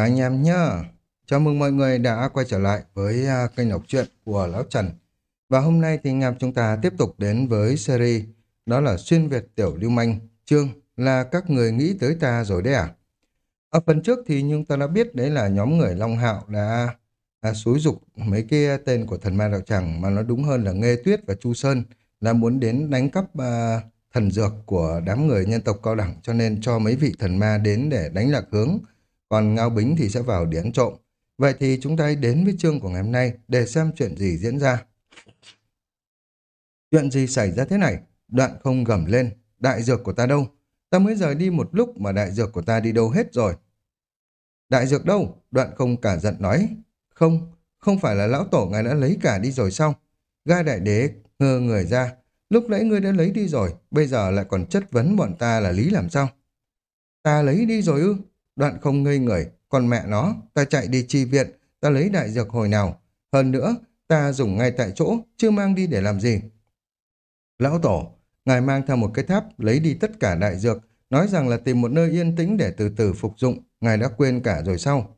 Các anh em nhá. Chào mừng mọi người đã quay trở lại với à, kênh đọc truyện của Lão Trần. Và hôm nay thì anh em chúng ta tiếp tục đến với series đó là Xuyên Việt Tiểu Lưu Manh, chương là các người nghĩ tới ta rồi đấy à? Ở phần trước thì chúng ta đã biết đấy là nhóm người Long Hạo đã, à, xúi dục mấy cái tên của thần ma đạo tràng mà nó đúng hơn là Nghê Tuyết và Chu Sơn là muốn đến đánh cắp à, thần dược của đám người nhân tộc cao đẳng cho nên cho mấy vị thần ma đến để đánh lạc hướng còn Ngao Bính thì sẽ vào điển trộm. Vậy thì chúng ta đến với chương của ngày hôm nay để xem chuyện gì diễn ra. Chuyện gì xảy ra thế này? Đoạn không gầm lên. Đại dược của ta đâu? Ta mới rời đi một lúc mà đại dược của ta đi đâu hết rồi. Đại dược đâu? Đoạn không cả giận nói. Không, không phải là lão tổ ngài đã lấy cả đi rồi sao? Gai đại đế ngơ người ra. Lúc nãy ngươi đã lấy đi rồi, bây giờ lại còn chất vấn bọn ta là lý làm sao? Ta lấy đi rồi ư? Đoạn không ngây người, còn mẹ nó, ta chạy đi chi viện, ta lấy đại dược hồi nào. Hơn nữa, ta dùng ngay tại chỗ, chưa mang đi để làm gì. Lão Tổ, ngài mang theo một cái tháp, lấy đi tất cả đại dược, nói rằng là tìm một nơi yên tĩnh để từ từ phục dụng, ngài đã quên cả rồi sao?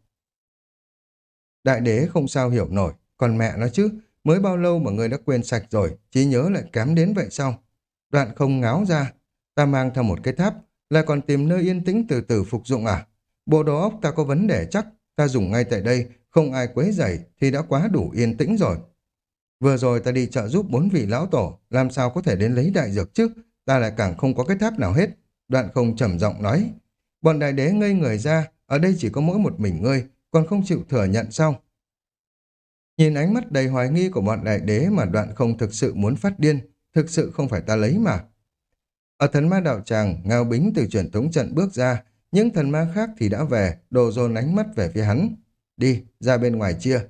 Đại đế không sao hiểu nổi, còn mẹ nó chứ, mới bao lâu mà người đã quên sạch rồi, trí nhớ lại kém đến vậy sao? Đoạn không ngáo ra, ta mang theo một cái tháp, lại còn tìm nơi yên tĩnh từ từ phục dụng à? Bộ đầu óc ta có vấn đề chắc, ta dùng ngay tại đây, không ai quấy rầy thì đã quá đủ yên tĩnh rồi. Vừa rồi ta đi trợ giúp bốn vị lão tổ, làm sao có thể đến lấy đại dược chứ, ta lại càng không có cái tháp nào hết. Đoạn không trầm giọng nói, bọn đại đế ngây người ra, ở đây chỉ có mỗi một mình ngươi, còn không chịu thừa nhận sao? Nhìn ánh mắt đầy hoài nghi của bọn đại đế mà đoạn không thực sự muốn phát điên, thực sự không phải ta lấy mà. Ở thần ma đạo tràng, Ngao Bính từ truyền thống trận bước ra, những thần ma khác thì đã về, đồ dồn ánh mắt về phía hắn. Đi, ra bên ngoài chia.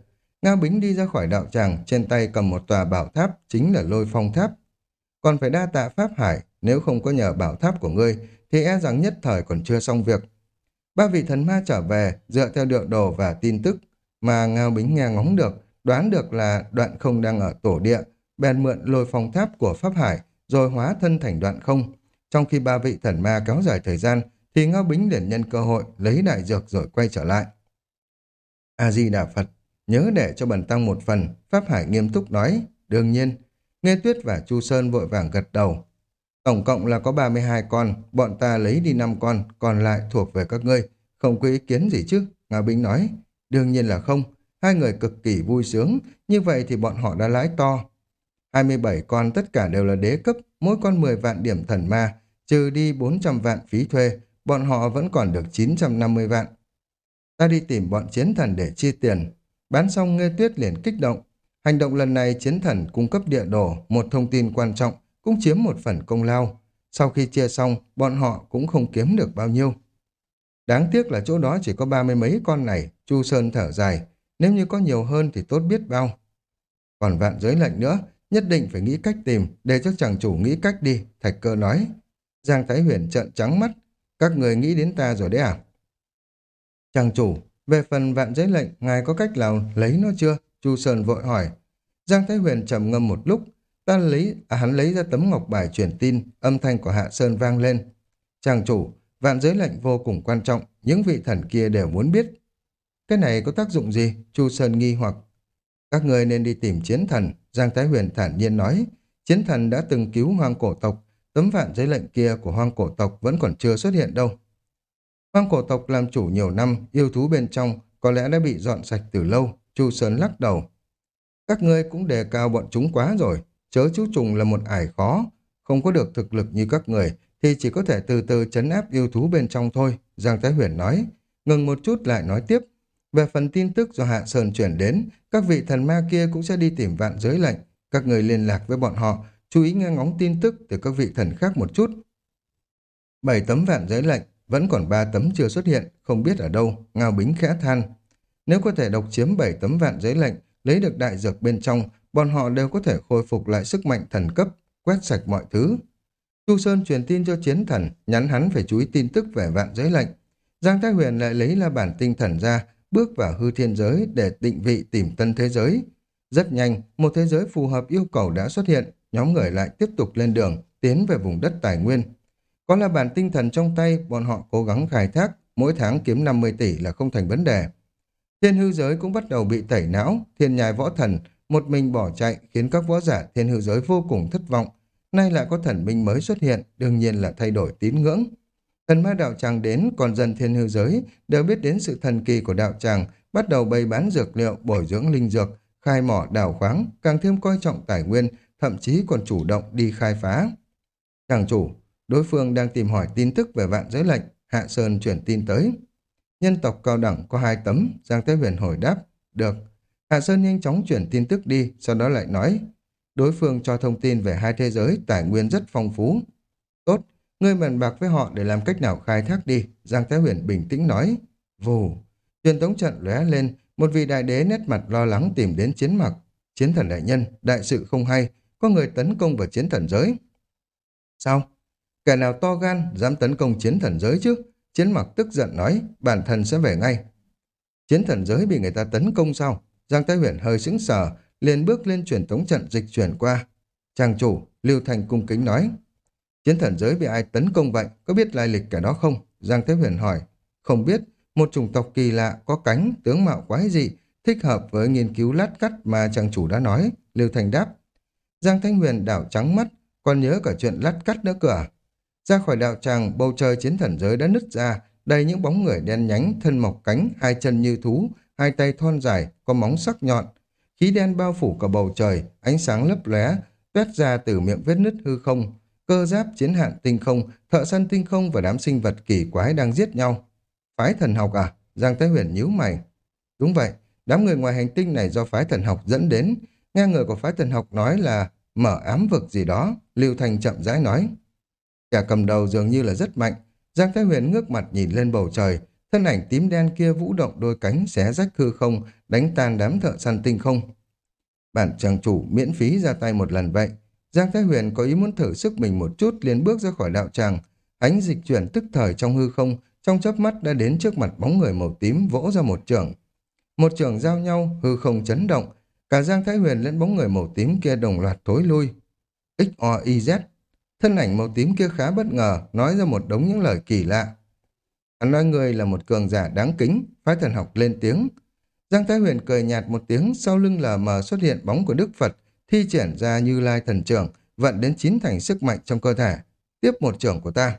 Ngao Bính đi ra khỏi đạo tràng, trên tay cầm một tòa bảo tháp, chính là lôi phong tháp. Còn phải đa tạ Pháp Hải, nếu không có nhờ bảo tháp của ngươi, thì e rằng nhất thời còn chưa xong việc. Ba vị thần ma trở về, dựa theo địa đồ và tin tức mà Ngao Bính nghe ngóng được, đoán được là đoạn không đang ở tổ địa, bèn mượn lôi phong tháp của Pháp Hải, rồi hóa thân thành đoạn không. Trong khi ba vị thần ma kéo dài thời gian, thì Ngao Bính liền nhân cơ hội lấy đại dược rồi quay trở lại. A-di-đà Phật, nhớ để cho bần tăng một phần, Pháp Hải nghiêm túc nói, đương nhiên, Nghe Tuyết và Chu Sơn vội vàng gật đầu. Tổng cộng là có 32 con, bọn ta lấy đi 5 con, còn lại thuộc về các ngươi, không có ý kiến gì chứ, Ngao Bính nói. Đương nhiên là không, hai người cực kỳ vui sướng, như vậy thì bọn họ đã lái to. 27 con tất cả đều là đế cấp, mỗi con 10 vạn điểm thần ma, trừ đi 400 vạn phí thuê, bọn họ vẫn còn được 950 vạn. Ta đi tìm bọn chiến thần để chi tiền. Bán xong Nghê Tuyết liền kích động. Hành động lần này chiến thần cung cấp địa đồ, một thông tin quan trọng, cũng chiếm một phần công lao. Sau khi chia xong, bọn họ cũng không kiếm được bao nhiêu. Đáng tiếc là chỗ đó chỉ có ba mươi mấy con này, Chu Sơn thở dài. Nếu như có nhiều hơn thì tốt biết bao. Còn vạn giới lệnh nữa, nhất định phải nghĩ cách tìm, để cho chàng chủ nghĩ cách đi, Thạch cơ nói. Giang Thái Huyền trợn trắng mắt, các người nghĩ đến ta rồi đấy à? Chàng chủ, về phần vạn giới lệnh, ngài có cách nào lấy nó chưa? Chu Sơn vội hỏi. Giang Thái Huyền trầm ngâm một lúc, ta lấy, à, hắn lấy ra tấm ngọc bài truyền tin, âm thanh của Hạ Sơn vang lên. Chàng chủ, vạn giới lệnh vô cùng quan trọng, những vị thần kia đều muốn biết. Cái này có tác dụng gì? Chu Sơn nghi hoặc. Các người nên đi tìm chiến thần, Giang Thái Huyền thản nhiên nói. Chiến thần đã từng cứu hoang cổ tộc, Tấm vạn giấy lệnh kia của hoang cổ tộc vẫn còn chưa xuất hiện đâu. Hoang cổ tộc làm chủ nhiều năm, yêu thú bên trong có lẽ đã bị dọn sạch từ lâu, Chu Sơn lắc đầu. Các ngươi cũng đề cao bọn chúng quá rồi, chớ chú trùng là một ải khó, không có được thực lực như các người thì chỉ có thể từ từ chấn áp yêu thú bên trong thôi, Giang Thái Huyền nói. Ngừng một chút lại nói tiếp. Về phần tin tức do Hạ Sơn chuyển đến, các vị thần ma kia cũng sẽ đi tìm vạn giới lệnh. Các người liên lạc với bọn họ, chú ý nghe ngóng tin tức từ các vị thần khác một chút. Bảy tấm vạn giấy lệnh, vẫn còn ba tấm chưa xuất hiện, không biết ở đâu, Ngao Bính khẽ than. Nếu có thể độc chiếm bảy tấm vạn giấy lệnh, lấy được đại dược bên trong, bọn họ đều có thể khôi phục lại sức mạnh thần cấp, quét sạch mọi thứ. Chu Sơn truyền tin cho chiến thần, nhắn hắn phải chú ý tin tức về vạn giới lệnh. Giang Thái Huyền lại lấy la bản tinh thần ra, bước vào hư thiên giới để định vị tìm tân thế giới. Rất nhanh, một thế giới phù hợp yêu cầu đã xuất hiện, nhóm người lại tiếp tục lên đường, tiến về vùng đất tài nguyên. Có là bản tinh thần trong tay, bọn họ cố gắng khai thác, mỗi tháng kiếm 50 tỷ là không thành vấn đề. Thiên hư giới cũng bắt đầu bị tẩy não, thiên nhai võ thần, một mình bỏ chạy khiến các võ giả thiên hư giới vô cùng thất vọng. Nay lại có thần minh mới xuất hiện, đương nhiên là thay đổi tín ngưỡng. Thần ma đạo tràng đến, còn dân thiên hư giới đều biết đến sự thần kỳ của đạo tràng, bắt đầu bày bán dược liệu, bồi dưỡng linh dược, khai mỏ đào khoáng, càng thêm coi trọng tài nguyên, thậm chí còn chủ động đi khai phá. Chàng chủ, đối phương đang tìm hỏi tin tức về vạn giới lệnh, Hạ Sơn chuyển tin tới. Nhân tộc cao đẳng có hai tấm, Giang Thế Huyền hồi đáp, được. Hạ Sơn nhanh chóng chuyển tin tức đi, sau đó lại nói, đối phương cho thông tin về hai thế giới, tài nguyên rất phong phú. Tốt, ngươi bàn bạc với họ để làm cách nào khai thác đi, Giang Thái Huyền bình tĩnh nói. Vù, truyền tống trận lóe lên, một vị đại đế nét mặt lo lắng tìm đến chiến mặc. Chiến thần đại nhân, đại sự không hay, có người tấn công vào chiến thần giới. Sao? Kẻ nào to gan, dám tấn công chiến thần giới chứ? Chiến mặc tức giận nói, bản thân sẽ về ngay. Chiến thần giới bị người ta tấn công sao? Giang Thái Huyền hơi sững sờ, liền bước lên truyền tống trận dịch chuyển qua. Chàng chủ, Lưu Thành cung kính nói. Chiến thần giới bị ai tấn công vậy? Có biết lai lịch kẻ đó không? Giang Thế Huyền hỏi. Không biết, một chủng tộc kỳ lạ, có cánh, tướng mạo quái dị, thích hợp với nghiên cứu lát cắt mà chàng chủ đã nói. Lưu Thành đáp. Giang Thanh Huyền đảo trắng mắt, còn nhớ cả chuyện lát cắt nữa cửa. Ra khỏi đạo tràng, bầu trời chiến thần giới đã nứt ra, đầy những bóng người đen nhánh, thân mọc cánh, hai chân như thú, hai tay thon dài, có móng sắc nhọn. Khí đen bao phủ cả bầu trời, ánh sáng lấp lóe, tuét ra từ miệng vết nứt hư không. Cơ giáp chiến hạn tinh không, thợ săn tinh không và đám sinh vật kỳ quái đang giết nhau. Phái thần học à? Giang Thái Huyền nhíu mày. Đúng vậy, đám người ngoài hành tinh này do phái thần học dẫn đến. Nghe người của phái thần học nói là mở ám vực gì đó, Lưu Thành chậm rãi nói. Kẻ cầm đầu dường như là rất mạnh. Giang Thái Huyền ngước mặt nhìn lên bầu trời, thân ảnh tím đen kia vũ động đôi cánh xé rách hư không, đánh tan đám thợ săn tinh không. Bản chàng chủ miễn phí ra tay một lần vậy. Giang Thái Huyền có ý muốn thử sức mình một chút liền bước ra khỏi đạo tràng. Ánh dịch chuyển tức thời trong hư không, trong chớp mắt đã đến trước mặt bóng người màu tím vỗ ra một trường. Một trường giao nhau, hư không chấn động. Cả Giang Thái Huyền lẫn bóng người màu tím kia đồng loạt thối lui. Xoiz Thân ảnh màu tím kia khá bất ngờ, nói ra một đống những lời kỳ lạ. Hắn nói người là một cường giả đáng kính, phái thần học lên tiếng. Giang Thái Huyền cười nhạt một tiếng, sau lưng lờ mờ xuất hiện bóng của Đức Phật, thi triển ra như lai thần trưởng, vận đến chín thành sức mạnh trong cơ thể. Tiếp một trưởng của ta.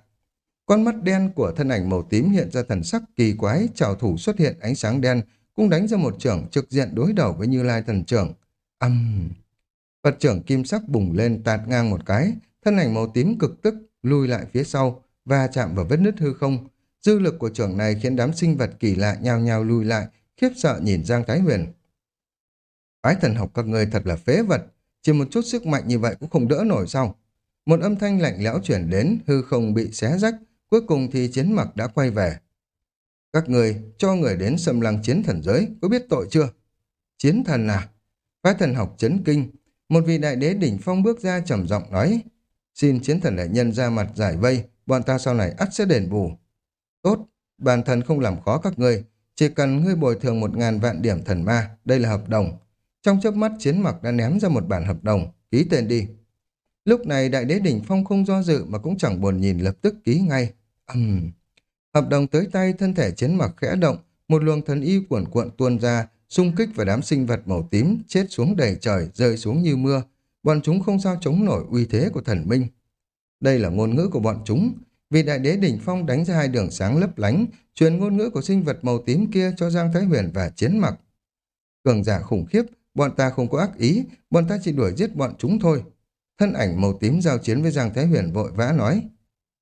Con mắt đen của thân ảnh màu tím hiện ra thần sắc kỳ quái, trào thủ xuất hiện ánh sáng đen, cũng đánh ra một trưởng trực diện đối đầu với Như Lai thần trưởng. Âm... Um... Phật trưởng kim sắc bùng lên tạt ngang một cái, thân ảnh màu tím cực tức lui lại phía sau và chạm vào vết nứt hư không. Dư lực của trưởng này khiến đám sinh vật kỳ lạ nhao nhao lui lại, khiếp sợ nhìn Giang Thái Huyền. Phái thần học các người thật là phế vật, chỉ một chút sức mạnh như vậy cũng không đỡ nổi sao. Một âm thanh lạnh lẽo chuyển đến, hư không bị xé rách, cuối cùng thì chiến mặc đã quay về. Các người cho người đến xâm lăng chiến thần giới, có biết tội chưa? Chiến thần à? Phái thần học chấn kinh, một vị đại đế đỉnh phong bước ra trầm giọng nói, xin chiến thần đại nhân ra mặt giải vây, bọn ta sau này ắt sẽ đền bù. Tốt, bản thân không làm khó các ngươi, chỉ cần ngươi bồi thường một ngàn vạn điểm thần ma, đây là hợp đồng. Trong chớp mắt chiến mặc đã ném ra một bản hợp đồng, ký tên đi. Lúc này đại đế đỉnh phong không do dự mà cũng chẳng buồn nhìn lập tức ký ngay. Ừm. Hợp đồng tới tay thân thể chiến mặc khẽ động, một luồng thần y cuộn cuộn tuôn ra, xung kích vào đám sinh vật màu tím, chết xuống đầy trời, rơi xuống như mưa. Bọn chúng không sao chống nổi uy thế của thần minh. Đây là ngôn ngữ của bọn chúng, vì đại đế đỉnh phong đánh ra hai đường sáng lấp lánh, truyền ngôn ngữ của sinh vật màu tím kia cho Giang Thái Huyền và chiến mặc. Cường giả khủng khiếp, bọn ta không có ác ý, bọn ta chỉ đuổi giết bọn chúng thôi. Thân ảnh màu tím giao chiến với Giang Thái Huyền vội vã nói.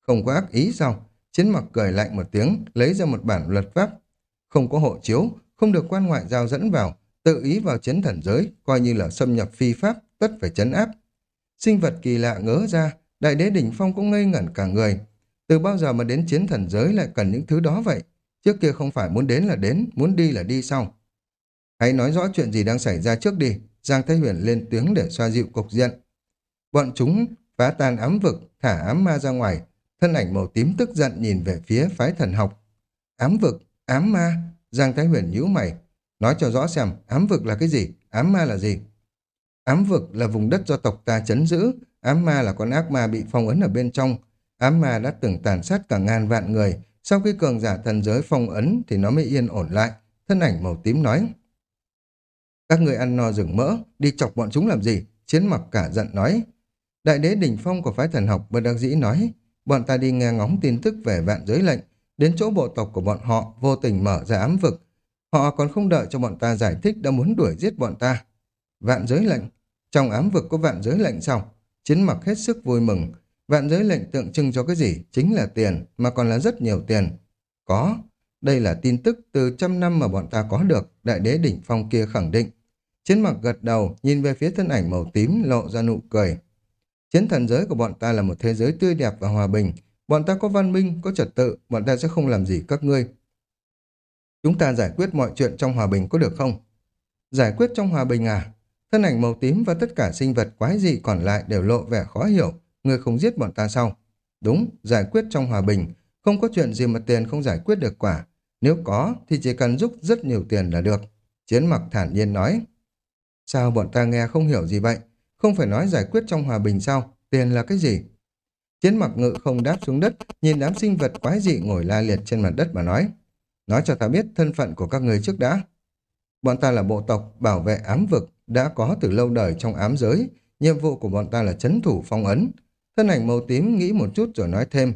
Không có ác ý sao? Chiến mặc cười lạnh một tiếng, lấy ra một bản luật pháp. Không có hộ chiếu, không được quan ngoại giao dẫn vào, tự ý vào chiến thần giới, coi như là xâm nhập phi pháp, tất phải chấn áp. Sinh vật kỳ lạ ngớ ra, đại đế đỉnh phong cũng ngây ngẩn cả người, từ bao giờ mà đến chiến thần giới lại cần những thứ đó vậy? Trước kia không phải muốn đến là đến, muốn đi là đi sao? Hãy nói rõ chuyện gì đang xảy ra trước đi. Giang Thái Huyền lên tiếng để xoa dịu cục diện. Bọn chúng phá tan ám vực, thả ám ma ra ngoài. Thân ảnh màu tím tức giận nhìn về phía phái thần học. Ám vực, ám ma. Giang Thái Huyền nhíu mày. Nói cho rõ xem, ám vực là cái gì? Ám ma là gì? Ám vực là vùng đất do tộc ta chấn giữ. Ám ma là con ác ma bị phong ấn ở bên trong Ám ma đã từng tàn sát cả ngàn vạn người, sau khi cường giả thần giới phong ấn thì nó mới yên ổn lại. Thân ảnh màu tím nói. Các người ăn no rừng mỡ, đi chọc bọn chúng làm gì? Chiến mặc cả giận nói. Đại đế đỉnh phong của phái thần học bất đắc dĩ nói. Bọn ta đi nghe ngóng tin tức về vạn giới lệnh. Đến chỗ bộ tộc của bọn họ vô tình mở ra ám vực. Họ còn không đợi cho bọn ta giải thích đã muốn đuổi giết bọn ta. Vạn giới lệnh? Trong ám vực có vạn giới lệnh sao? Chiến mặc hết sức vui mừng. Vạn giới lệnh tượng trưng cho cái gì? Chính là tiền, mà còn là rất nhiều tiền. Có. Đây là tin tức từ trăm năm mà bọn ta có được, đại đế đỉnh phong kia khẳng định. Chiến mặc gật đầu, nhìn về phía thân ảnh màu tím, lộ ra nụ cười. Chiến thần giới của bọn ta là một thế giới tươi đẹp và hòa bình. Bọn ta có văn minh, có trật tự, bọn ta sẽ không làm gì các ngươi. Chúng ta giải quyết mọi chuyện trong hòa bình có được không? Giải quyết trong hòa bình à? Thân ảnh màu tím và tất cả sinh vật quái dị còn lại đều lộ vẻ khó hiểu. Ngươi không giết bọn ta sao? Đúng, giải quyết trong hòa bình. Không có chuyện gì mà tiền không giải quyết được quả. Nếu có, thì chỉ cần giúp rất nhiều tiền là được. Chiến mặc thản nhiên nói. Sao bọn ta nghe không hiểu gì vậy? Không phải nói giải quyết trong hòa bình sao? Tiền là cái gì? Chiến mặc ngự không đáp xuống đất, nhìn đám sinh vật quái dị ngồi la liệt trên mặt đất mà nói. Nói cho ta biết thân phận của các người trước đã. Bọn ta là bộ tộc bảo vệ ám vực, đã có từ lâu đời trong ám giới. Nhiệm vụ của bọn ta là chấn thủ phong ấn. Thân ảnh màu tím nghĩ một chút rồi nói thêm.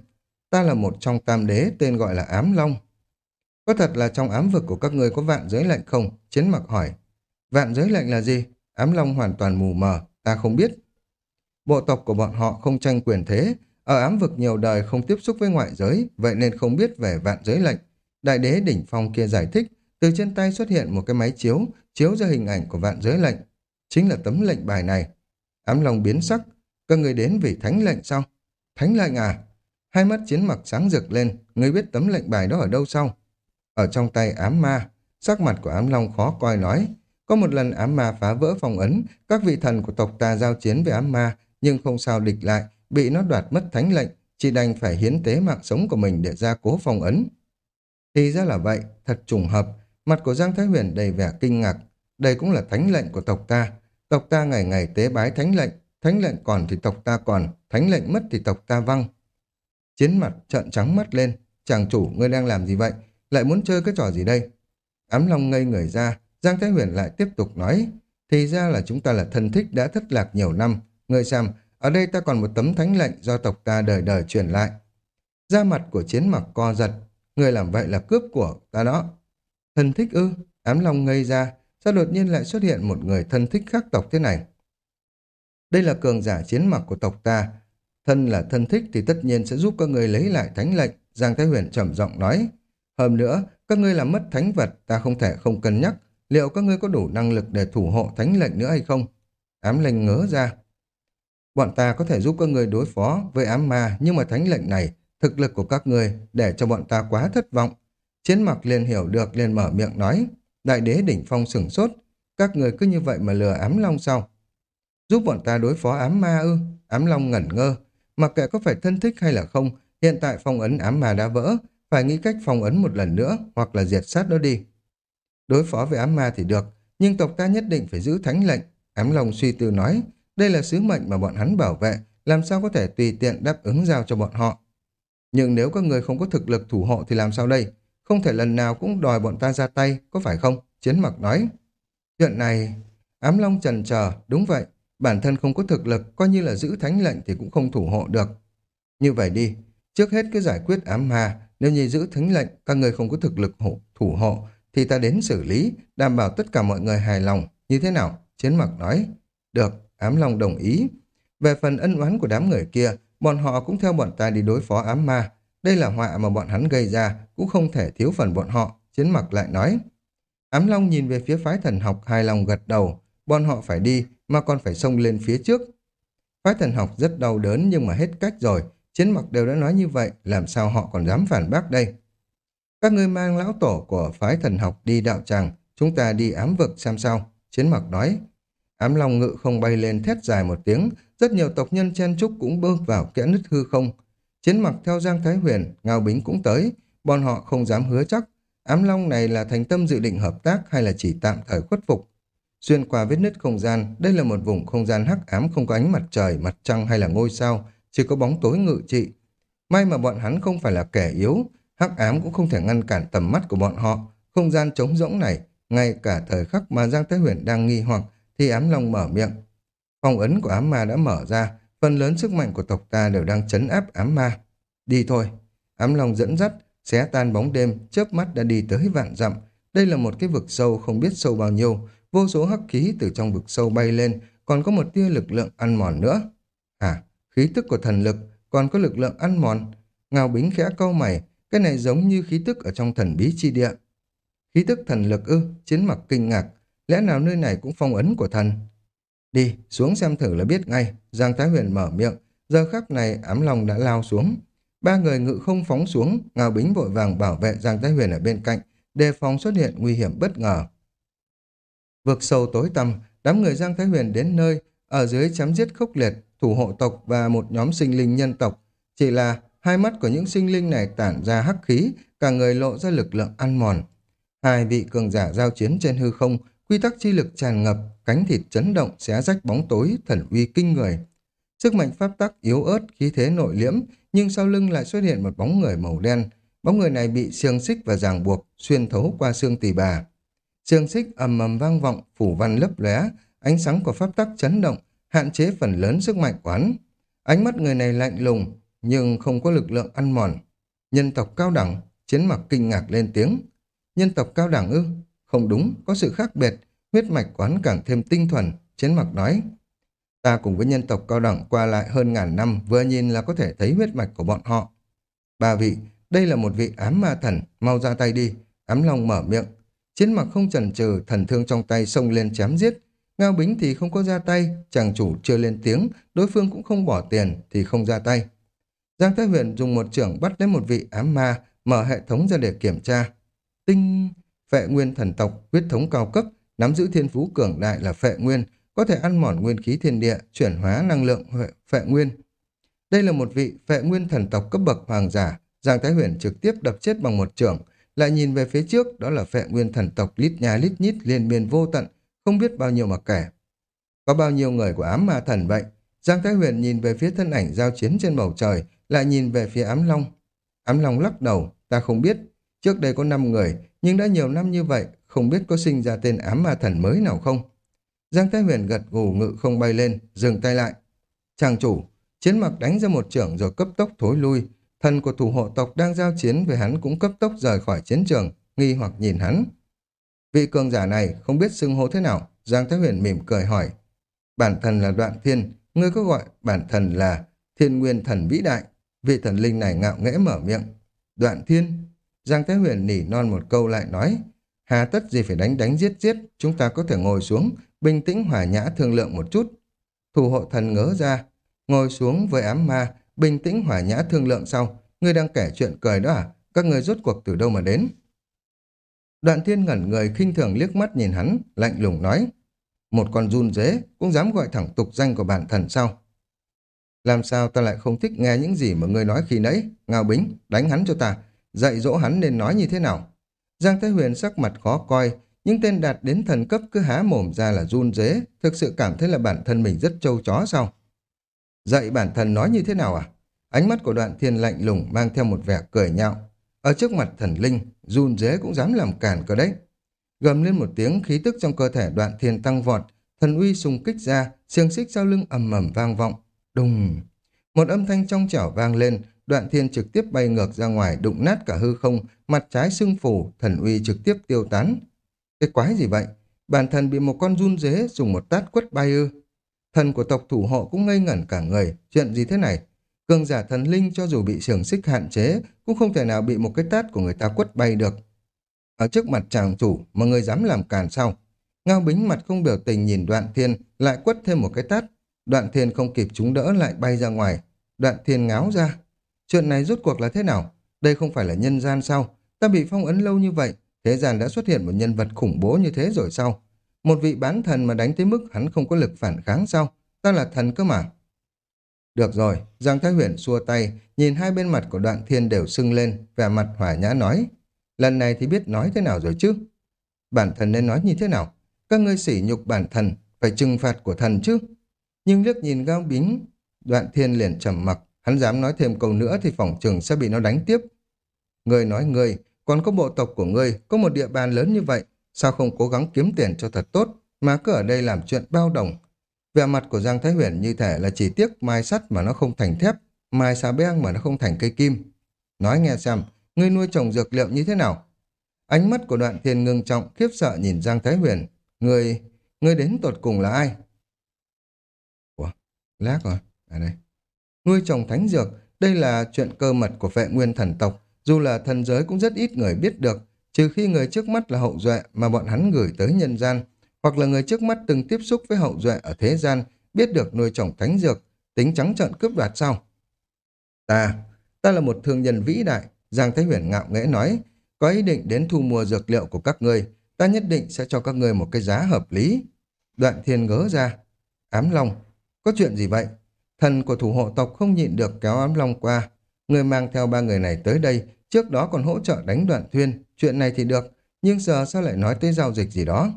Ta là một trong tam đế tên gọi là ám long. Có thật là trong ám vực của các người có vạn giới lệnh không? Chiến mặc hỏi. Vạn giới lệnh là gì? Ám long hoàn toàn mù mờ, ta không biết. Bộ tộc của bọn họ không tranh quyền thế, ở ám vực nhiều đời không tiếp xúc với ngoại giới, vậy nên không biết về vạn giới lệnh. Đại đế đỉnh phong kia giải thích, từ trên tay xuất hiện một cái máy chiếu, chiếu ra hình ảnh của vạn giới lệnh. Chính là tấm lệnh bài này. Ám long biến sắc, các người đến vì thánh lệnh sao? Thánh lệnh à? Hai mắt chiến mặc sáng rực lên, người biết tấm lệnh bài đó ở đâu sao? Ở trong tay ám ma, sắc mặt của ám long khó coi nói. Có một lần ám ma phá vỡ phòng ấn, các vị thần của tộc ta giao chiến với ám ma, nhưng không sao địch lại, bị nó đoạt mất thánh lệnh, chỉ đành phải hiến tế mạng sống của mình để ra cố phòng ấn. Thì ra là vậy, thật trùng hợp, mặt của Giang Thái Huyền đầy vẻ kinh ngạc. Đây cũng là thánh lệnh của tộc ta. Tộc ta ngày ngày tế bái thánh lệnh, thánh lệnh còn thì tộc ta còn, thánh lệnh mất thì tộc ta văng. Chiến mặt trợn trắng mắt lên, chàng chủ ngươi đang làm gì vậy, lại muốn chơi cái trò gì đây? Ám Long ngây người ra, Giang Thái Huyền lại tiếp tục nói, thì ra là chúng ta là thân thích đã thất lạc nhiều năm, ngươi xem, ở đây ta còn một tấm thánh lệnh do tộc ta đời đời truyền lại. Da mặt của chiến mặc co giật, người làm vậy là cướp của ta đó. Thân thích ư, ám long ngây ra, sao đột nhiên lại xuất hiện một người thân thích khác tộc thế này? Đây là cường giả chiến mặc của tộc ta. Thân là thân thích thì tất nhiên sẽ giúp các người lấy lại thánh lệnh, Giang Thái Huyền trầm giọng nói. Hơn nữa, các ngươi làm mất thánh vật, ta không thể không cân nhắc, liệu các ngươi có đủ năng lực để thủ hộ thánh lệnh nữa hay không? Ám lệnh ngớ ra. Bọn ta có thể giúp các ngươi đối phó với ám ma, nhưng mà thánh lệnh này, thực lực của các ngươi để cho bọn ta quá thất vọng. Chiến mặc liền hiểu được, liền mở miệng nói. Đại đế đỉnh phong sửng sốt. Các người cứ như vậy mà lừa ám long sao? Giúp bọn ta đối phó ám ma ư? Ám long ngẩn ngơ. Mặc kệ có phải thân thích hay là không, hiện tại phong ấn ám ma đã vỡ, phải nghĩ cách phong ấn một lần nữa hoặc là diệt sát nó đi. Đối phó với ám ma thì được, nhưng tộc ta nhất định phải giữ thánh lệnh. Ám long suy tư nói, đây là sứ mệnh mà bọn hắn bảo vệ, làm sao có thể tùy tiện đáp ứng giao cho bọn họ. Nhưng nếu các người không có thực lực thủ hộ thì làm sao đây? Không thể lần nào cũng đòi bọn ta ra tay, có phải không? Chiến mặc nói. Chuyện này, ám long trần chờ đúng vậy. Bản thân không có thực lực, coi như là giữ thánh lệnh thì cũng không thủ hộ được. Như vậy đi, trước hết cứ giải quyết ám ma, nếu như giữ thánh lệnh, các người không có thực lực hộ, thủ hộ, thì ta đến xử lý, đảm bảo tất cả mọi người hài lòng. Như thế nào? Chiến mặc nói. Được, ám long đồng ý. Về phần ân oán của đám người kia, bọn họ cũng theo bọn ta đi đối phó ám ma. Đây là họa mà bọn hắn gây ra, cũng không thể thiếu phần bọn họ. Chiến mặc lại nói. Ám long nhìn về phía phái thần học hài lòng gật đầu. Bọn họ phải đi, mà còn phải xông lên phía trước. Phái thần học rất đau đớn nhưng mà hết cách rồi. Chiến mặc đều đã nói như vậy, làm sao họ còn dám phản bác đây? Các ngươi mang lão tổ của phái thần học đi đạo tràng, chúng ta đi ám vực xem sao. Chiến mặc nói. Ám long ngự không bay lên thét dài một tiếng, rất nhiều tộc nhân chen trúc cũng bước vào kẽ nứt hư không. Chiến mặc theo Giang Thái Huyền, Ngao Bính cũng tới, bọn họ không dám hứa chắc. Ám long này là thành tâm dự định hợp tác hay là chỉ tạm thời khuất phục. Xuyên qua vết nứt không gian, đây là một vùng không gian hắc ám không có ánh mặt trời, mặt trăng hay là ngôi sao, chỉ có bóng tối ngự trị. May mà bọn hắn không phải là kẻ yếu, hắc ám cũng không thể ngăn cản tầm mắt của bọn họ. Không gian trống rỗng này, ngay cả thời khắc mà Giang Thái Huyền đang nghi hoặc thì ám long mở miệng. Phong ấn của ám ma đã mở ra, phần lớn sức mạnh của tộc ta đều đang chấn áp ám ma. Đi thôi. Ám long dẫn dắt, xé tan bóng đêm, chớp mắt đã đi tới vạn dặm. Đây là một cái vực sâu không biết sâu bao nhiêu, vô số hắc khí từ trong vực sâu bay lên, còn có một tia lực lượng ăn mòn nữa. À, khí tức của thần lực, còn có lực lượng ăn mòn. Ngao Bính khẽ câu mày, cái này giống như khí tức ở trong thần bí chi địa. Khí tức thần lực ư, chiến mặc kinh ngạc, lẽ nào nơi này cũng phong ấn của thần? Đi, xuống xem thử là biết ngay, Giang Thái Huyền mở miệng, giờ khắc này ám lòng đã lao xuống. Ba người ngự không phóng xuống, Ngao Bính vội vàng bảo vệ Giang Thái Huyền ở bên cạnh, đề phòng xuất hiện nguy hiểm bất ngờ. Vực sâu tối tăm, đám người Giang Thái Huyền đến nơi, ở dưới chém giết khốc liệt, thủ hộ tộc và một nhóm sinh linh nhân tộc. Chỉ là hai mắt của những sinh linh này tản ra hắc khí, cả người lộ ra lực lượng ăn mòn. Hai vị cường giả giao chiến trên hư không, quy tắc chi lực tràn ngập, cánh thịt chấn động, xé rách bóng tối, thần uy kinh người. Sức mạnh pháp tắc yếu ớt, khí thế nội liễm, nhưng sau lưng lại xuất hiện một bóng người màu đen. Bóng người này bị xiềng xích và ràng buộc, xuyên thấu qua xương tỳ bà. Xiềng xích ầm ầm vang vọng, phủ văn lấp lóe, ánh sáng của pháp tắc chấn động, hạn chế phần lớn sức mạnh quán. Ánh mắt người này lạnh lùng, nhưng không có lực lượng ăn mòn. Nhân tộc cao đẳng, chiến mặc kinh ngạc lên tiếng. Nhân tộc cao đẳng ư? Không đúng, có sự khác biệt, huyết mạch quán càng thêm tinh thuần, chiến mặc nói. Ta cùng với nhân tộc cao đẳng qua lại hơn ngàn năm, vừa nhìn là có thể thấy huyết mạch của bọn họ. Ba vị, đây là một vị ám ma thần, mau ra tay đi. Ám long mở miệng. Chiến mặc không chần chừ, thần thương trong tay xông lên chém giết. Ngao Bính thì không có ra tay, chàng chủ chưa lên tiếng, đối phương cũng không bỏ tiền thì không ra tay. Giang Thái Huyền dùng một trưởng bắt lấy một vị ám ma, mở hệ thống ra để kiểm tra. Tinh, phệ nguyên thần tộc, huyết thống cao cấp, nắm giữ thiên phú cường đại là phệ nguyên, có thể ăn mòn nguyên khí thiên địa, chuyển hóa năng lượng phệ nguyên. Đây là một vị phệ nguyên thần tộc cấp bậc hoàng giả, Giang Thái Huyền trực tiếp đập chết bằng một trưởng, lại nhìn về phía trước, đó là phệ nguyên thần tộc lít nhà lít nhít liên miên vô tận, không biết bao nhiêu mà kể. Có bao nhiêu người của ám ma thần vậy? Giang Thái Huyền nhìn về phía thân ảnh giao chiến trên bầu trời, lại nhìn về phía ám long. Ám long lắc đầu, ta không biết. Trước đây có 5 người, nhưng đã nhiều năm như vậy, không biết có sinh ra tên ám ma thần mới nào không? Giang Thái Huyền gật gù ngự không bay lên, dừng tay lại. Chàng chủ, chiến mặc đánh ra một trưởng rồi cấp tốc thối lui. Thần của thủ hộ tộc đang giao chiến với hắn cũng cấp tốc rời khỏi chiến trường, nghi hoặc nhìn hắn. Vị cường giả này không biết xưng hô thế nào, Giang Thái Huyền mỉm cười hỏi. Bản thân là đoạn thiên, ngươi có gọi bản thân là thiên nguyên thần vĩ đại. Vị thần linh này ngạo nghễ mở miệng. Đoạn thiên, Giang Thái Huyền nỉ non một câu lại nói. Hà tất gì phải đánh đánh giết giết, chúng ta có thể ngồi xuống, bình tĩnh hòa nhã thương lượng một chút. Thủ hộ thần ngớ ra, ngồi xuống với ám ma, bình tĩnh hòa nhã thương lượng sau. Ngươi đang kể chuyện cười đó à? Các người rốt cuộc từ đâu mà đến? Đoạn thiên ngẩn người khinh thường liếc mắt nhìn hắn, lạnh lùng nói. Một con run dế cũng dám gọi thẳng tục danh của bản thần sao? Làm sao ta lại không thích nghe những gì mà ngươi nói khi nãy? Ngao Bính, đánh hắn cho ta, dạy dỗ hắn nên nói như thế nào? Giang Thái Huyền sắc mặt khó coi, những tên đạt đến thần cấp cứ há mồm ra là run dế, thực sự cảm thấy là bản thân mình rất trâu chó sao? Dạy bản thân nói như thế nào à? Ánh mắt của đoạn thiên lạnh lùng mang theo một vẻ cười nhạo. Ở trước mặt thần linh, run dế cũng dám làm cản cơ đấy. Gầm lên một tiếng khí tức trong cơ thể đoạn thiên tăng vọt, thần uy xung kích ra, xiềng xích sau lưng ầm ầm vang vọng. Đùng! Một âm thanh trong trẻo vang lên, đoạn thiên trực tiếp bay ngược ra ngoài đụng nát cả hư không, mặt trái sưng phủ, thần uy trực tiếp tiêu tán. Cái quái gì vậy? Bản thân bị một con run dế dùng một tát quất bay ư. Thần của tộc thủ hộ cũng ngây ngẩn cả người, chuyện gì thế này? Cường giả thần linh cho dù bị sưởng xích hạn chế, cũng không thể nào bị một cái tát của người ta quất bay được. Ở trước mặt chàng chủ mà người dám làm càn sao? Ngao bính mặt không biểu tình nhìn đoạn thiên, lại quất thêm một cái tát. Đoạn thiên không kịp chúng đỡ lại bay ra ngoài. Đoạn thiên ngáo ra. Chuyện này rốt cuộc là thế nào? Đây không phải là nhân gian sao? Ta bị phong ấn lâu như vậy, thế gian đã xuất hiện một nhân vật khủng bố như thế rồi sao? Một vị bán thần mà đánh tới mức hắn không có lực phản kháng sao? Ta là thần cơ mà. Được rồi, Giang Thái Huyền xua tay, nhìn hai bên mặt của đoạn thiên đều sưng lên, vẻ mặt hỏa nhã nói. Lần này thì biết nói thế nào rồi chứ? Bản thân nên nói như thế nào? Các ngươi sỉ nhục bản thần, phải trừng phạt của thần chứ? Nhưng liếc nhìn Gao Bính, đoạn thiên liền trầm mặc, hắn dám nói thêm câu nữa thì phòng trường sẽ bị nó đánh tiếp. Người nói người, còn có bộ tộc của ngươi, có một địa bàn lớn như vậy, sao không cố gắng kiếm tiền cho thật tốt, mà cứ ở đây làm chuyện bao đồng. Vẻ mặt của Giang Thái Huyền như thể là chỉ tiếc mai sắt mà nó không thành thép, mai xà beng mà nó không thành cây kim. Nói nghe xem, ngươi nuôi trồng dược liệu như thế nào? Ánh mắt của đoạn thiên ngưng trọng, khiếp sợ nhìn Giang Thái Huyền. người người đến tột cùng là ai? Lác lát rồi, à đây. Nuôi trồng thánh dược, đây là chuyện cơ mật của vệ nguyên thần tộc, dù là thần giới cũng rất ít người biết được, trừ khi người trước mắt là hậu duệ mà bọn hắn gửi tới nhân gian, hoặc là người trước mắt từng tiếp xúc với hậu duệ ở thế gian, biết được nuôi trồng thánh dược, tính trắng trợn cướp đoạt sau. Ta, ta là một thương nhân vĩ đại, Giang Thái Huyền ngạo nghễ nói, có ý định đến thu mua dược liệu của các ngươi, ta nhất định sẽ cho các ngươi một cái giá hợp lý. Đoạn thiên ngớ ra, ám long, có chuyện gì vậy? Thần của thủ hộ tộc không nhịn được kéo ám long qua, người mang theo ba người này tới đây, trước đó còn hỗ trợ đánh đoạn thuyên, chuyện này thì được, nhưng giờ sao lại nói tới giao dịch gì đó?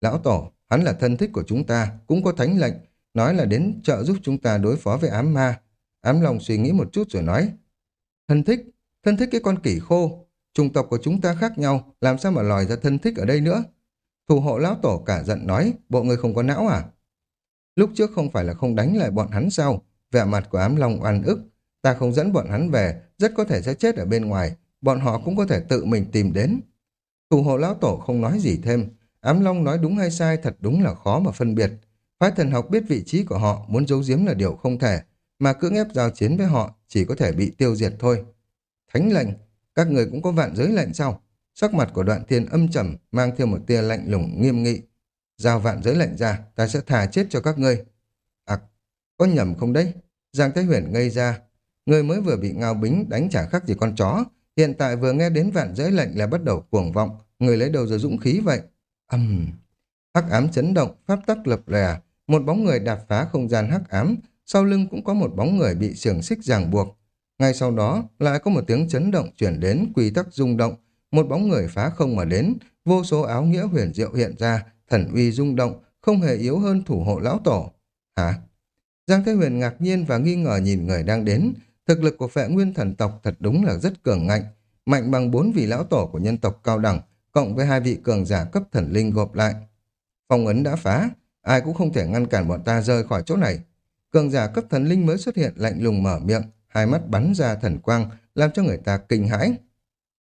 Lão Tổ, hắn là thân thích của chúng ta, cũng có thánh lệnh, nói là đến trợ giúp chúng ta đối phó với ám ma. Ám Long suy nghĩ một chút rồi nói, thân thích, thân thích cái con kỷ khô, chủng tộc của chúng ta khác nhau, làm sao mà lòi ra thân thích ở đây nữa? Thủ hộ Lão Tổ cả giận nói, bộ người không có não à? Lúc trước không phải là không đánh lại bọn hắn sao? Vẻ mặt của ám long oan ức, Ta không dẫn bọn hắn về, rất có thể sẽ chết ở bên ngoài. Bọn họ cũng có thể tự mình tìm đến. Thủ hộ lão tổ không nói gì thêm. Ám Long nói đúng hay sai thật đúng là khó mà phân biệt. Phái thần học biết vị trí của họ, muốn giấu giếm là điều không thể. Mà cưỡng ép giao chiến với họ chỉ có thể bị tiêu diệt thôi. Thánh lệnh, các người cũng có vạn giới lệnh sao? Sắc mặt của đoạn thiên âm trầm, mang theo một tia lạnh lùng nghiêm nghị. Giao vạn giới lệnh ra, ta sẽ thả chết cho các ngươi. À, có nhầm không đấy? Giang Thái Huyền ngây ra, Người mới vừa bị Ngao Bính đánh trả khác gì con chó, hiện tại vừa nghe đến vạn giới lệnh là bắt đầu cuồng vọng, người lấy đầu giờ dũng khí vậy. Âm... Uhm. Hắc ám chấn động, pháp tắc lập lè, một bóng người đạp phá không gian hắc ám, sau lưng cũng có một bóng người bị xiềng xích ràng buộc. Ngay sau đó, lại có một tiếng chấn động chuyển đến, quy tắc rung động, một bóng người phá không mà đến, vô số áo nghĩa huyền diệu hiện ra, thần uy rung động, không hề yếu hơn thủ hộ lão tổ. Hả? Giang Thế Huyền ngạc nhiên và nghi ngờ nhìn người đang đến, Thực lực của phệ nguyên thần tộc thật đúng là rất cường ngạnh, mạnh bằng bốn vị lão tổ của nhân tộc cao đẳng, cộng với hai vị cường giả cấp thần linh gộp lại. Phong ấn đã phá, ai cũng không thể ngăn cản bọn ta rời khỏi chỗ này. Cường giả cấp thần linh mới xuất hiện lạnh lùng mở miệng, hai mắt bắn ra thần quang, làm cho người ta kinh hãi.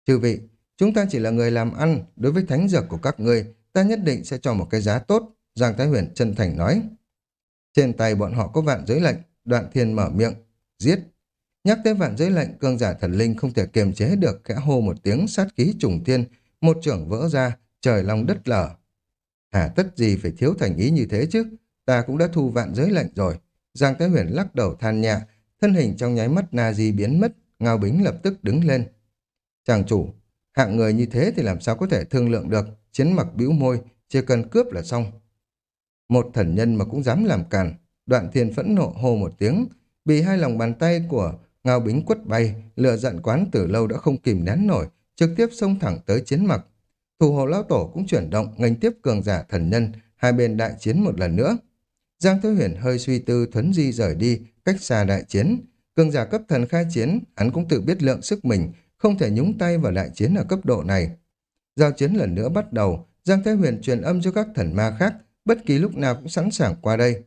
Chư vị, chúng ta chỉ là người làm ăn, đối với thánh dược của các ngươi, ta nhất định sẽ cho một cái giá tốt, Giang Thái Huyền chân thành nói. Trên tay bọn họ có vạn giới lệnh, đoạn thiên mở miệng, giết, Nhắc tới vạn giới lệnh, cương giả thần linh không thể kiềm chế được kẽ hô một tiếng sát khí trùng thiên, một trưởng vỡ ra, trời long đất lở. Hả tất gì phải thiếu thành ý như thế chứ, ta cũng đã thu vạn giới lệnh rồi. Giang Thái Huyền lắc đầu than nhẹ, thân hình trong nháy mắt na di biến mất, Ngao Bính lập tức đứng lên. Chàng chủ, hạng người như thế thì làm sao có thể thương lượng được, chiến mặc bĩu môi, chỉ cần cướp là xong. Một thần nhân mà cũng dám làm càn, đoạn thiên phẫn nộ hô một tiếng, bị hai lòng bàn tay của Ngao Bính quất bay, lửa giận quán từ lâu đã không kìm nén nổi, trực tiếp xông thẳng tới chiến mặc. Thủ hộ lão tổ cũng chuyển động, ngành tiếp cường giả thần nhân, hai bên đại chiến một lần nữa. Giang Thế Huyền hơi suy tư thuấn di rời đi, cách xa đại chiến. Cường giả cấp thần khai chiến, hắn cũng tự biết lượng sức mình, không thể nhúng tay vào đại chiến ở cấp độ này. Giao chiến lần nữa bắt đầu, Giang thái Huyền truyền âm cho các thần ma khác, bất kỳ lúc nào cũng sẵn sàng qua đây.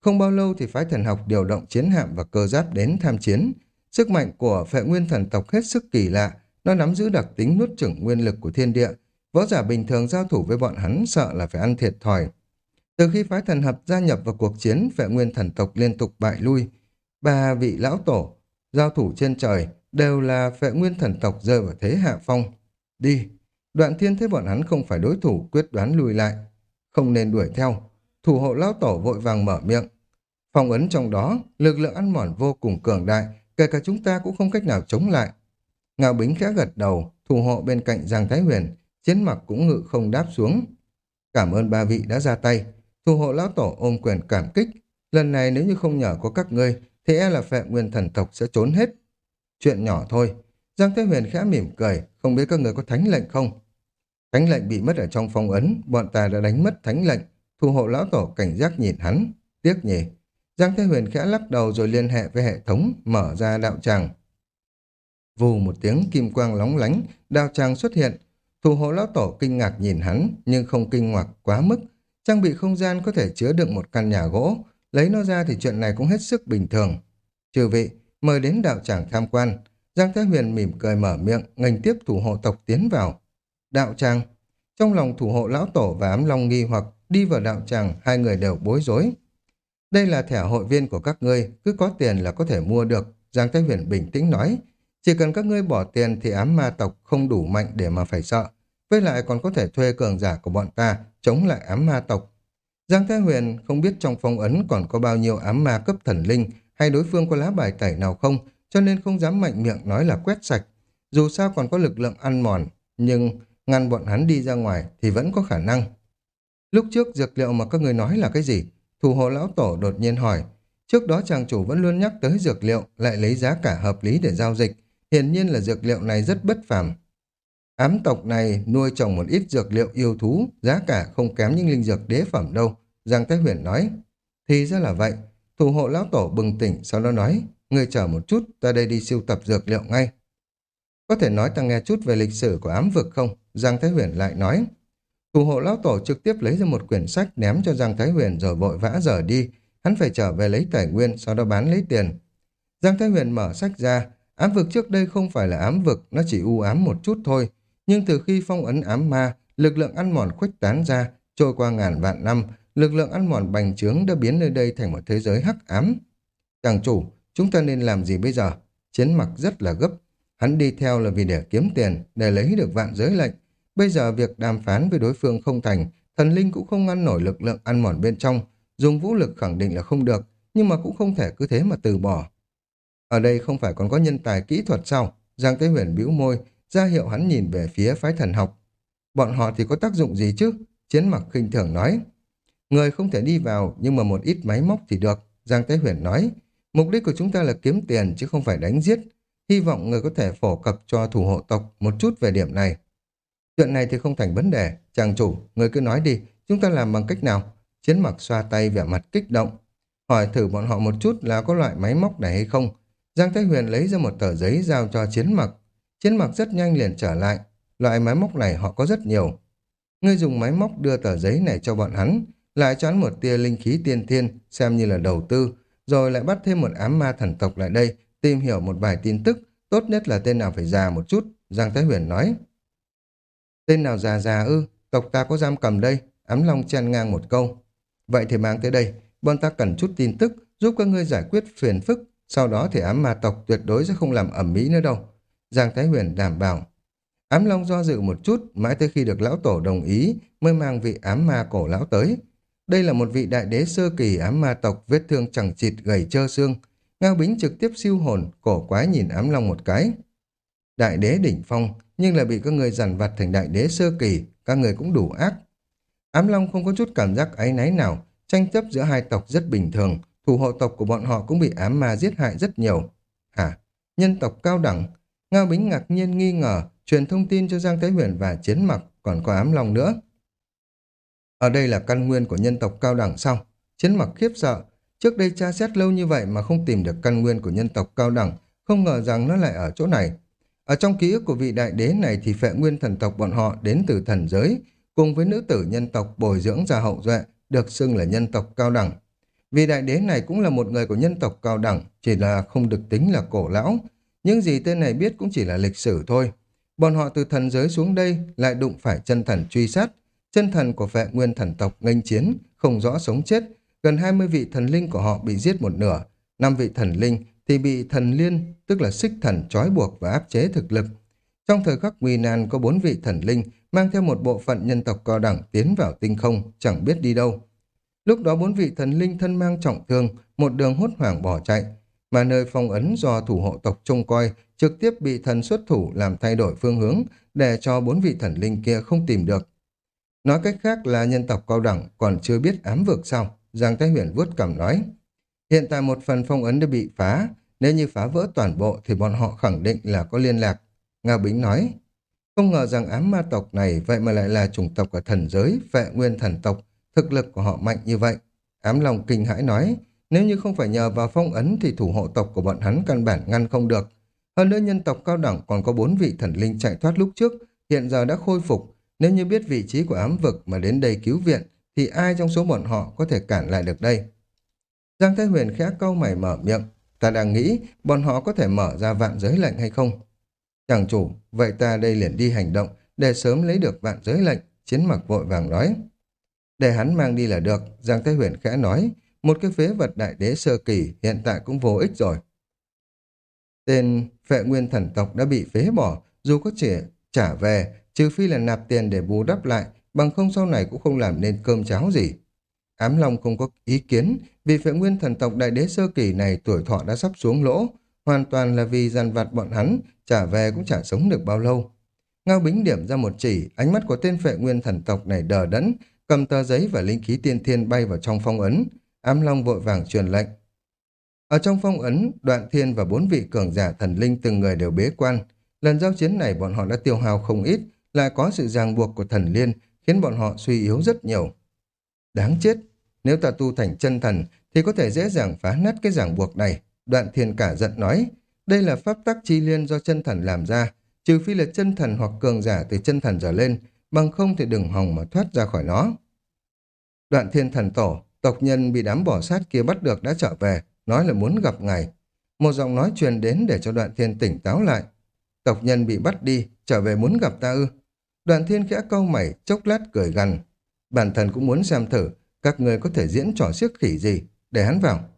Không bao lâu thì phái thần học điều động chiến hạm và cơ giáp đến tham chiến. Sức mạnh của phệ nguyên thần tộc hết sức kỳ lạ, nó nắm giữ đặc tính nuốt chửng nguyên lực của thiên địa. Võ giả bình thường giao thủ với bọn hắn sợ là phải ăn thiệt thòi. Từ khi phái thần hợp gia nhập vào cuộc chiến, phệ nguyên thần tộc liên tục bại lui. Ba vị lão tổ, giao thủ trên trời, đều là phệ nguyên thần tộc rơi vào thế hạ phong. Đi! Đoạn thiên thấy bọn hắn không phải đối thủ, quyết đoán lùi lại. Không nên đuổi theo. Thủ hộ lão tổ vội vàng mở miệng. Phong ấn trong đó, lực lượng ăn mòn vô cùng cường đại, kể cả chúng ta cũng không cách nào chống lại. Ngạo Bính khẽ gật đầu, thủ hộ bên cạnh Giang Thái Huyền, chiến mặc cũng ngự không đáp xuống. Cảm ơn ba vị đã ra tay, thủ hộ lão tổ ôm quyền cảm kích. Lần này nếu như không nhờ có các ngươi, thì e là phệ nguyên thần tộc sẽ trốn hết. Chuyện nhỏ thôi. Giang thế Huyền khẽ mỉm cười, không biết các người có thánh lệnh không? Thánh lệnh bị mất ở trong phong ấn, bọn ta đã đánh mất thánh lệnh. thu hộ lão tổ cảnh giác nhìn hắn. Tiếc nhỉ, Giang Thế Huyền khẽ lắc đầu rồi liên hệ với hệ thống, mở ra đạo tràng. vù một tiếng kim quang lóng lánh, đạo tràng xuất hiện. Thủ hộ lão tổ kinh ngạc nhìn hắn, nhưng không kinh ngạc quá mức. Trang bị không gian có thể chứa đựng một căn nhà gỗ, lấy nó ra thì chuyện này cũng hết sức bình thường. Trừ vị, mời đến đạo tràng tham quan. Giang Thái Huyền mỉm cười mở miệng, ngành tiếp thủ hộ tộc tiến vào. Đạo tràng. Trong lòng thủ hộ lão tổ và ám long nghi hoặc đi vào đạo tràng, hai người đều bối rối. Đây là thẻ hội viên của các ngươi, cứ có tiền là có thể mua được. Giang Thái Huyền bình tĩnh nói, chỉ cần các ngươi bỏ tiền thì ám ma tộc không đủ mạnh để mà phải sợ. Với lại còn có thể thuê cường giả của bọn ta chống lại ám ma tộc. Giang Thái Huyền không biết trong phong ấn còn có bao nhiêu ám ma cấp thần linh hay đối phương có lá bài tẩy nào không, cho nên không dám mạnh miệng nói là quét sạch. Dù sao còn có lực lượng ăn mòn, nhưng ngăn bọn hắn đi ra ngoài thì vẫn có khả năng. Lúc trước dược liệu mà các người nói là cái gì? Thủ hộ lão tổ đột nhiên hỏi. Trước đó chàng chủ vẫn luôn nhắc tới dược liệu, lại lấy giá cả hợp lý để giao dịch. Hiển nhiên là dược liệu này rất bất phàm. Ám tộc này nuôi trồng một ít dược liệu yêu thú, giá cả không kém những linh dược đế phẩm đâu. Giang Thái Huyền nói. Thì ra là vậy. Thủ hộ lão tổ bừng tỉnh, sau đó nói. Người chờ một chút, ta đây đi siêu tập dược liệu ngay. Có thể nói ta nghe chút về lịch sử của ám vực không? Giang Thái Huyền lại nói. Thủ hộ lão tổ trực tiếp lấy ra một quyển sách ném cho Giang Thái Huyền rồi vội vã rời đi. Hắn phải trở về lấy tài nguyên, sau đó bán lấy tiền. Giang Thái Huyền mở sách ra. Ám vực trước đây không phải là ám vực, nó chỉ u ám một chút thôi. Nhưng từ khi phong ấn ám ma, lực lượng ăn mòn khuếch tán ra, trôi qua ngàn vạn năm, lực lượng ăn mòn bành trướng đã biến nơi đây thành một thế giới hắc ám. Chàng chủ, chúng ta nên làm gì bây giờ? Chiến mặc rất là gấp. Hắn đi theo là vì để kiếm tiền, để lấy được vạn giới lệnh. Bây giờ việc đàm phán với đối phương không thành, thần linh cũng không ngăn nổi lực lượng ăn mòn bên trong. Dùng vũ lực khẳng định là không được, nhưng mà cũng không thể cứ thế mà từ bỏ. Ở đây không phải còn có nhân tài kỹ thuật sao? Giang Tế Huyền bĩu môi, ra hiệu hắn nhìn về phía phái thần học. Bọn họ thì có tác dụng gì chứ? Chiến mặc khinh thường nói. Người không thể đi vào, nhưng mà một ít máy móc thì được. Giang Thái Huyền nói. Mục đích của chúng ta là kiếm tiền chứ không phải đánh giết. Hy vọng người có thể phổ cập cho thủ hộ tộc một chút về điểm này. Chuyện này thì không thành vấn đề. Chàng chủ, người cứ nói đi, chúng ta làm bằng cách nào? Chiến mặc xoa tay vẻ mặt kích động. Hỏi thử bọn họ một chút là có loại máy móc này hay không. Giang Thái Huyền lấy ra một tờ giấy giao cho chiến mặc. Chiến mặc rất nhanh liền trở lại. Loại máy móc này họ có rất nhiều. Ngươi dùng máy móc đưa tờ giấy này cho bọn hắn, lại choán một tia linh khí tiên thiên, xem như là đầu tư, rồi lại bắt thêm một ám ma thần tộc lại đây, tìm hiểu một vài tin tức, tốt nhất là tên nào phải già một chút, Giang Thái Huyền nói. Tên nào già già ư, tộc ta có giam cầm đây, ám long chen ngang một câu. Vậy thì mang tới đây, bọn ta cần chút tin tức, giúp các ngươi giải quyết phiền phức, sau đó thì ám ma tộc tuyệt đối sẽ không làm ẩm mỹ nữa đâu. Giang Thái Huyền đảm bảo. Ám Long do dự một chút, mãi tới khi được lão tổ đồng ý mới mang vị ám ma cổ lão tới. Đây là một vị đại đế sơ kỳ ám ma tộc vết thương chẳng chịt gầy trơ xương. Ngao Bính trực tiếp siêu hồn, cổ quái nhìn ám long một cái. Đại đế đỉnh phong, nhưng lại bị các người giàn vặt thành đại đế sơ kỳ, các người cũng đủ ác. Ám long không có chút cảm giác áy náy nào, tranh chấp giữa hai tộc rất bình thường, thủ hộ tộc của bọn họ cũng bị ám ma giết hại rất nhiều. Hả? Nhân tộc cao đẳng? Ngao Bính ngạc nhiên nghi ngờ, truyền thông tin cho Giang Thái Huyền và Chiến Mặc, còn có ám long nữa. Ở đây là căn nguyên của nhân tộc cao đẳng sao? Chiến mặc khiếp sợ. Trước đây tra xét lâu như vậy mà không tìm được căn nguyên của nhân tộc cao đẳng, không ngờ rằng nó lại ở chỗ này. Ở trong ký ức của vị đại đế này thì phệ nguyên thần tộc bọn họ đến từ thần giới, cùng với nữ tử nhân tộc bồi dưỡng ra hậu duệ, được xưng là nhân tộc cao đẳng. Vị đại đế này cũng là một người của nhân tộc cao đẳng, chỉ là không được tính là cổ lão. Những gì tên này biết cũng chỉ là lịch sử thôi. Bọn họ từ thần giới xuống đây lại đụng phải chân thần truy sát, Chân thần của vệ nguyên thần tộc nghênh chiến, không rõ sống chết, gần 20 vị thần linh của họ bị giết một nửa, năm vị thần linh thì bị thần liên, tức là xích thần trói buộc và áp chế thực lực. Trong thời khắc nguy nan có bốn vị thần linh mang theo một bộ phận nhân tộc cao đẳng tiến vào tinh không, chẳng biết đi đâu. Lúc đó bốn vị thần linh thân mang trọng thương, một đường hốt hoảng bỏ chạy, mà nơi phong ấn do thủ hộ tộc trông coi trực tiếp bị thần xuất thủ làm thay đổi phương hướng để cho bốn vị thần linh kia không tìm được. Nói cách khác là nhân tộc cao đẳng còn chưa biết ám vực sao? Giang Thái Huyền vuốt cằm nói. Hiện tại một phần phong ấn đã bị phá, nếu như phá vỡ toàn bộ thì bọn họ khẳng định là có liên lạc. Ngao Bính nói, không ngờ rằng ám ma tộc này vậy mà lại là chủng tộc ở thần giới, vệ nguyên thần tộc, thực lực của họ mạnh như vậy. Ám lòng kinh hãi nói, nếu như không phải nhờ vào phong ấn thì thủ hộ tộc của bọn hắn căn bản ngăn không được. Hơn nữa nhân tộc cao đẳng còn có bốn vị thần linh chạy thoát lúc trước, hiện giờ đã khôi phục. Nếu như biết vị trí của ám vực mà đến đây cứu viện, thì ai trong số bọn họ có thể cản lại được đây? Giang Thái Huyền khẽ câu mày mở miệng. Ta đang nghĩ bọn họ có thể mở ra vạn giới lệnh hay không? Chàng chủ, vậy ta đây liền đi hành động để sớm lấy được vạn giới lệnh, chiến mặc vội vàng nói. Để hắn mang đi là được, Giang Thái Huyền khẽ nói, một cái phế vật đại đế sơ kỳ hiện tại cũng vô ích rồi. Tên phệ nguyên thần tộc đã bị phế bỏ, dù có chỉ trả về, trừ phi là nạp tiền để bù đắp lại, bằng không sau này cũng không làm nên cơm cháo gì. Ám Long không có ý kiến, vì phệ nguyên thần tộc đại đế sơ kỳ này tuổi thọ đã sắp xuống lỗ, hoàn toàn là vì dàn vặt bọn hắn, trả về cũng chả sống được bao lâu. Ngao Bính điểm ra một chỉ, ánh mắt của tên phệ nguyên thần tộc này đờ đẫn, cầm tờ giấy và linh khí tiên thiên bay vào trong phong ấn. Ám Long vội vàng truyền lệnh. Ở trong phong ấn, đoạn thiên và bốn vị cường giả thần linh từng người đều bế quan. Lần giao chiến này bọn họ đã tiêu hao không ít, lại có sự ràng buộc của thần liên, khiến bọn họ suy yếu rất nhiều. Đáng chết, nếu ta tu thành chân thần thì có thể dễ dàng phá nát cái ràng buộc này. Đoạn thiên cả giận nói, đây là pháp tắc chi liên do chân thần làm ra, trừ phi là chân thần hoặc cường giả từ chân thần trở lên, bằng không thì đừng hòng mà thoát ra khỏi nó. Đoạn thiên thần tổ, tộc nhân bị đám bỏ sát kia bắt được đã trở về, nói là muốn gặp ngài. Một giọng nói truyền đến để cho đoạn thiên tỉnh táo lại. Tộc nhân bị bắt đi, trở về muốn gặp ta ư. Đoạn thiên khẽ câu mày, chốc lát cười gằn. Bản thân cũng muốn xem thử, các người có thể diễn trò siếc khỉ gì, để hắn vào.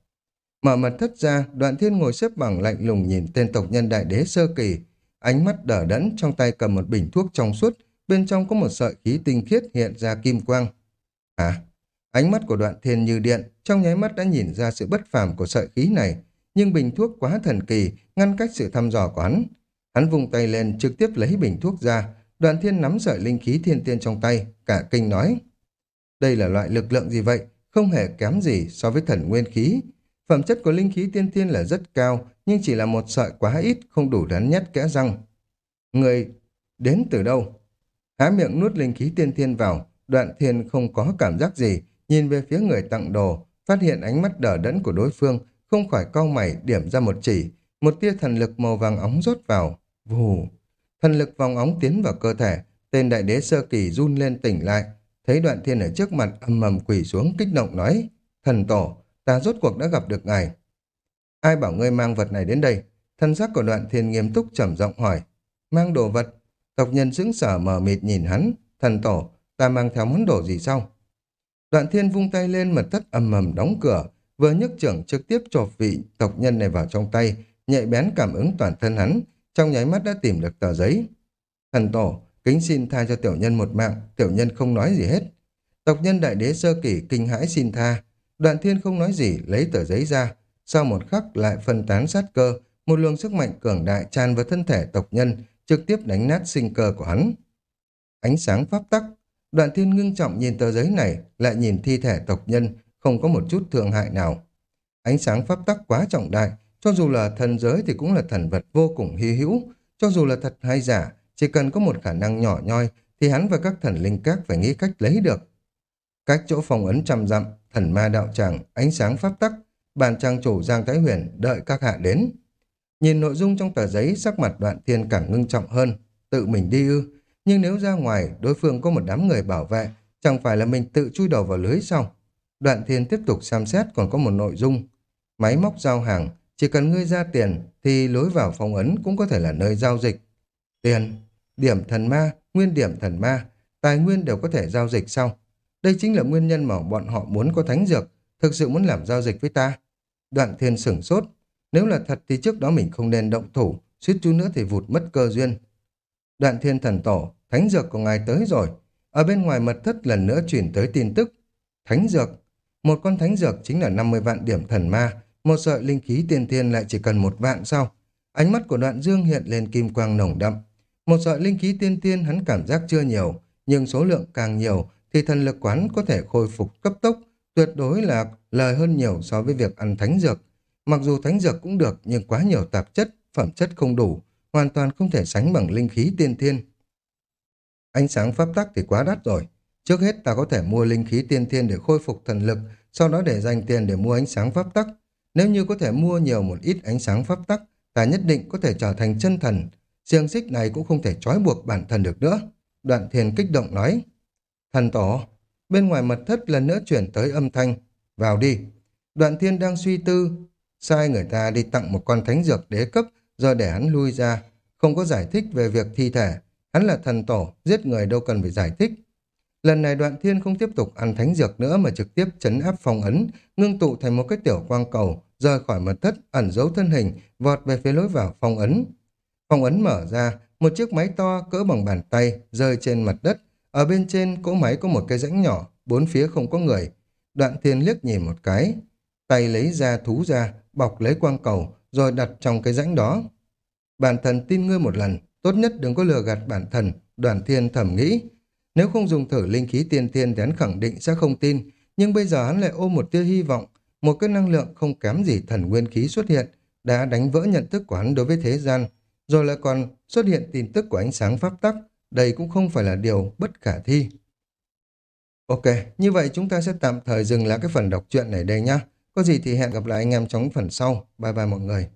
Mở mặt thất ra, đoạn thiên ngồi xếp bằng lạnh lùng nhìn tên tộc nhân đại đế sơ kỳ, ánh mắt đờ đẫn trong tay cầm một bình thuốc trong suốt, bên trong có một sợi khí tinh khiết hiện ra kim quang. À, ánh mắt của đoạn thiên như điện, trong nháy mắt đã nhìn ra sự bất phàm của sợi khí này, nhưng bình thuốc quá thần kỳ, ngăn cách sự thăm dò của hắn. Hắn vung tay lên trực tiếp lấy bình thuốc ra, đoạn thiên nắm sợi linh khí thiên tiên trong tay, cả kinh nói. Đây là loại lực lượng gì vậy? Không hề kém gì so với thần nguyên khí. Phẩm chất của linh khí tiên tiên là rất cao, nhưng chỉ là một sợi quá ít, không đủ đắn nhét kẽ răng. Người đến từ đâu? Há miệng nuốt linh khí tiên tiên vào, đoạn thiên không có cảm giác gì, nhìn về phía người tặng đồ, phát hiện ánh mắt đờ đẫn của đối phương, không khỏi cau mày điểm ra một chỉ, một tia thần lực màu vàng óng rót vào. Vù! Thần lực vòng óng tiến vào cơ thể, tên đại đế sơ kỳ run lên tỉnh lại, thấy đoạn thiên ở trước mặt âm mầm quỳ xuống kích động nói, thần tổ, ta rốt cuộc đã gặp được ngài. Ai bảo ngươi mang vật này đến đây? Thân sắc của đoạn thiên nghiêm túc trầm giọng hỏi. Mang đồ vật? Tộc nhân sững sở mờ mịt nhìn hắn. Thần tổ, ta mang theo món đồ gì sau? Đoạn thiên vung tay lên mật thất âm mầm đóng cửa, vừa nhấc trưởng trực tiếp chộp vị tộc nhân này vào trong tay, nhạy bén cảm ứng toàn thân hắn, trong nháy mắt đã tìm được tờ giấy. Thần tổ, kính xin tha cho tiểu nhân một mạng, tiểu nhân không nói gì hết. Tộc nhân đại đế sơ kỷ kinh hãi xin tha, đoạn thiên không nói gì, lấy tờ giấy ra, sau một khắc lại phân tán sát cơ, một luồng sức mạnh cường đại tràn vào thân thể tộc nhân, trực tiếp đánh nát sinh cơ của hắn. Ánh sáng pháp tắc, đoạn thiên ngưng trọng nhìn tờ giấy này, lại nhìn thi thể tộc nhân, không có một chút thương hại nào. Ánh sáng pháp tắc quá trọng đại, cho dù là thần giới thì cũng là thần vật vô cùng hy hữu, cho dù là thật hay giả, chỉ cần có một khả năng nhỏ nhoi thì hắn và các thần linh các phải nghĩ cách lấy được. Cách chỗ phòng ấn trăm dặm, thần ma đạo tràng, ánh sáng pháp tắc, bàn trang chủ Giang Thái Huyền đợi các hạ đến. Nhìn nội dung trong tờ giấy, sắc mặt đoạn thiên càng ngưng trọng hơn, tự mình đi ư. Nhưng nếu ra ngoài, đối phương có một đám người bảo vệ, chẳng phải là mình tự chui đầu vào lưới sao? Đoạn thiên tiếp tục xem xét còn có một nội dung. Máy móc giao hàng, chỉ cần ngươi ra tiền thì lối vào phòng ấn cũng có thể là nơi giao dịch. Tiền, điểm thần ma, nguyên điểm thần ma, tài nguyên đều có thể giao dịch sau. Đây chính là nguyên nhân mà bọn họ muốn có thánh dược, thực sự muốn làm giao dịch với ta. Đoạn thiên sửng sốt. Nếu là thật thì trước đó mình không nên động thủ, suýt chút nữa thì vụt mất cơ duyên. Đoạn thiên thần tổ, thánh dược của ngài tới rồi. Ở bên ngoài mật thất lần nữa chuyển tới tin tức. Thánh dược. Một con thánh dược chính là 50 vạn điểm thần ma, một sợi linh khí tiên thiên lại chỉ cần một vạn sau. Ánh mắt của đoạn dương hiện lên kim quang nồng đậm. Một sợi linh khí tiên tiên hắn cảm giác chưa nhiều, nhưng số lượng càng nhiều thì thần lực quán có thể khôi phục cấp tốc, tuyệt đối là lời hơn nhiều so với việc ăn thánh dược. Mặc dù thánh dược cũng được nhưng quá nhiều tạp chất, phẩm chất không đủ, hoàn toàn không thể sánh bằng linh khí tiên thiên. Ánh sáng pháp tắc thì quá đắt rồi. Trước hết ta có thể mua linh khí tiên thiên để khôi phục thần lực, sau đó để dành tiền để mua ánh sáng pháp tắc. Nếu như có thể mua nhiều một ít ánh sáng pháp tắc, ta nhất định có thể trở thành chân thần. Xiềng xích này cũng không thể trói buộc bản thân được nữa. Đoạn thiền kích động nói. Thần tổ, bên ngoài mật thất lần nữa chuyển tới âm thanh. Vào đi. Đoạn thiên đang suy tư, sai người ta đi tặng một con thánh dược đế cấp rồi để hắn lui ra. Không có giải thích về việc thi thể. Hắn là thần tổ, giết người đâu cần phải giải thích. Lần này đoạn thiên không tiếp tục ăn thánh dược nữa mà trực tiếp chấn áp phong ấn, ngưng tụ thành một cái tiểu quang cầu, rời khỏi mật thất, ẩn giấu thân hình, vọt về phía lối vào phong ấn. Phong ấn mở ra, một chiếc máy to cỡ bằng bàn tay rơi trên mặt đất. Ở bên trên cỗ máy có một cái rãnh nhỏ, bốn phía không có người. Đoạn thiên liếc nhìn một cái, tay lấy ra thú ra, bọc lấy quang cầu, rồi đặt trong cái rãnh đó. Bản thân tin ngươi một lần, tốt nhất đừng có lừa gạt bản thân, đoàn thiên thẩm nghĩ. Nếu không dùng thử linh khí tiên thiên thì hắn khẳng định sẽ không tin, nhưng bây giờ hắn lại ôm một tia hy vọng, một cái năng lượng không kém gì thần nguyên khí xuất hiện, đã đánh vỡ nhận thức của hắn đối với thế gian, rồi lại còn xuất hiện tin tức của ánh sáng pháp tắc, đây cũng không phải là điều bất khả thi. Ok, như vậy chúng ta sẽ tạm thời dừng lại cái phần đọc truyện này đây nhá. Có gì thì hẹn gặp lại anh em trong phần sau. Bye bye mọi người.